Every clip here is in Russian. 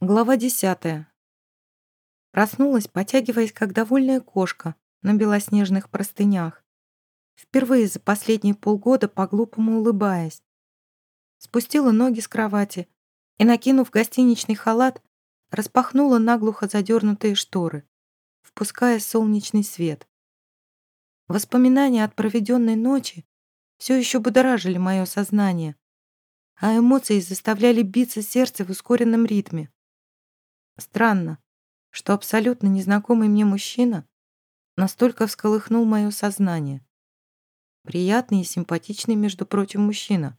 Глава десятая. Проснулась, потягиваясь, как довольная кошка на белоснежных простынях. Впервые за последние полгода по-глупому улыбаясь. Спустила ноги с кровати и, накинув гостиничный халат, распахнула наглухо задернутые шторы, впуская солнечный свет. Воспоминания от проведенной ночи все еще будоражили мое сознание, а эмоции заставляли биться сердце в ускоренном ритме. Странно, что абсолютно незнакомый мне мужчина настолько всколыхнул мое сознание. Приятный и симпатичный, между прочим, мужчина.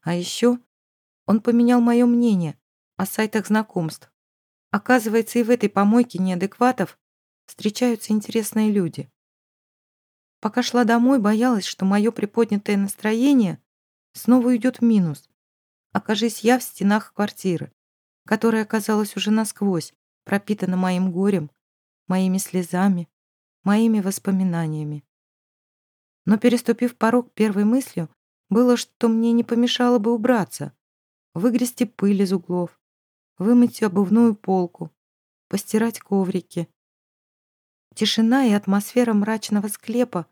А еще он поменял мое мнение о сайтах знакомств. Оказывается, и в этой помойке неадекватов встречаются интересные люди. Пока шла домой, боялась, что мое приподнятое настроение снова уйдет в минус. Окажись я в стенах квартиры которая оказалась уже насквозь пропитана моим горем, моими слезами, моими воспоминаниями. Но переступив порог первой мыслью, было, что мне не помешало бы убраться, выгрести пыль из углов, вымыть обувную полку, постирать коврики. Тишина и атмосфера мрачного склепа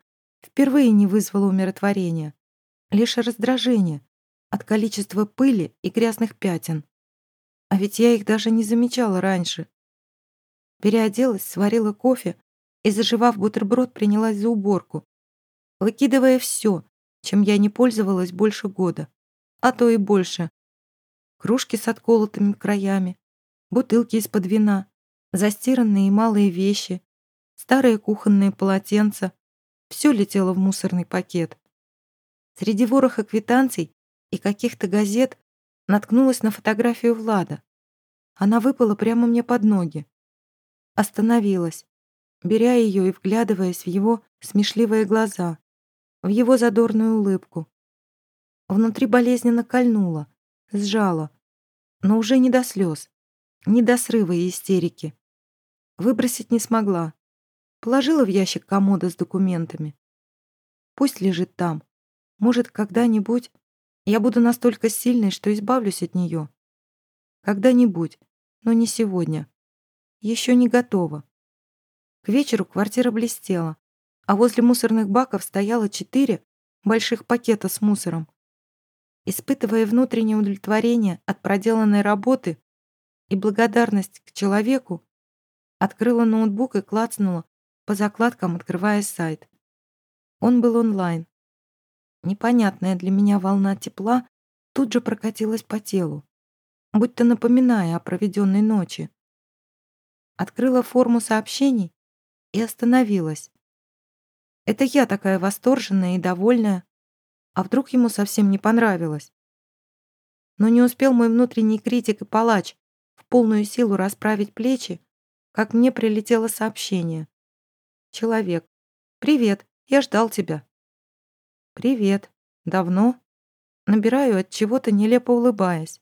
впервые не вызвала умиротворения, лишь раздражение от количества пыли и грязных пятен. А ведь я их даже не замечала раньше. Переоделась, сварила кофе и, заживав бутерброд, принялась за уборку, выкидывая все, чем я не пользовалась больше года, а то и больше. Кружки с отколотыми краями, бутылки из-под вина, застиранные и малые вещи, старые кухонные полотенца. Все летело в мусорный пакет. Среди вороха квитанций и каких-то газет наткнулась на фотографию Влада. Она выпала прямо мне под ноги. Остановилась, беря ее и вглядываясь в его смешливые глаза, в его задорную улыбку. Внутри болезненно кольнуло, сжало, но уже не до слез, не до срыва и истерики. Выбросить не смогла. Положила в ящик комода с документами. Пусть лежит там. Может, когда-нибудь я буду настолько сильной, что избавлюсь от нее. Когда-нибудь, но не сегодня. Еще не готова. К вечеру квартира блестела, а возле мусорных баков стояло четыре больших пакета с мусором. Испытывая внутреннее удовлетворение от проделанной работы и благодарность к человеку, открыла ноутбук и клацнула по закладкам, открывая сайт. Он был онлайн. Непонятная для меня волна тепла тут же прокатилась по телу, будто напоминая о проведенной ночи. Открыла форму сообщений и остановилась. Это я такая восторженная и довольная, а вдруг ему совсем не понравилось? Но не успел мой внутренний критик и палач в полную силу расправить плечи, как мне прилетело сообщение. «Человек, привет, я ждал тебя». «Привет. Давно?» Набираю от чего-то нелепо улыбаясь.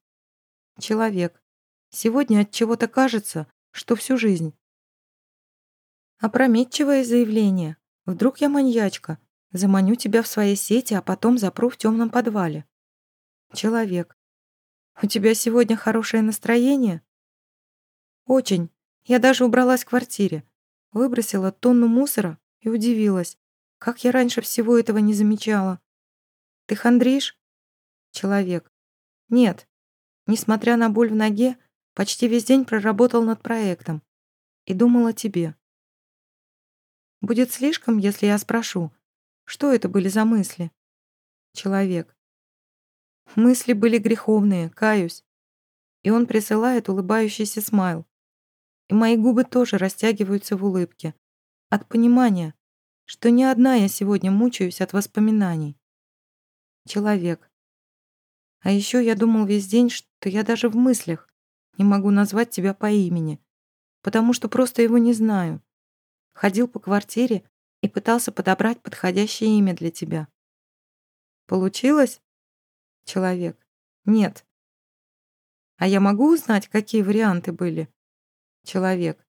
«Человек. Сегодня от чего-то кажется, что всю жизнь». Опрометчивое заявление. Вдруг я маньячка. Заманю тебя в свои сети, а потом запру в темном подвале. Человек. У тебя сегодня хорошее настроение? Очень. Я даже убралась в квартире. Выбросила тонну мусора и удивилась. Как я раньше всего этого не замечала? Ты хандришь? Человек. Нет. Несмотря на боль в ноге, почти весь день проработал над проектом. И думал о тебе. Будет слишком, если я спрошу, что это были за мысли? Человек. Мысли были греховные, каюсь. И он присылает улыбающийся смайл. И мои губы тоже растягиваются в улыбке. От понимания, что не одна я сегодня мучаюсь от воспоминаний. Человек. А еще я думал весь день, что я даже в мыслях не могу назвать тебя по имени, потому что просто его не знаю. Ходил по квартире и пытался подобрать подходящее имя для тебя. Получилось? Человек. Нет. А я могу узнать, какие варианты были? Человек.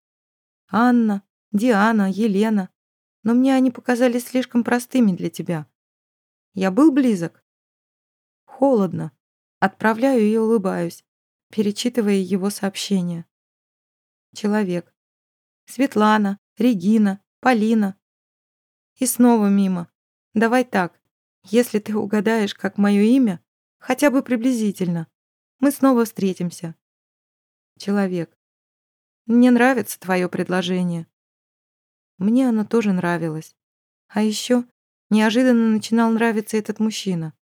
Анна, Диана, Елена но мне они показались слишком простыми для тебя. Я был близок? Холодно. Отправляю и улыбаюсь. перечитывая его сообщение. Человек. Светлана, Регина, Полина. И снова мимо. Давай так. Если ты угадаешь, как мое имя, хотя бы приблизительно, мы снова встретимся. Человек. Мне нравится твое предложение. Мне оно тоже нравилось. А еще неожиданно начинал нравиться этот мужчина.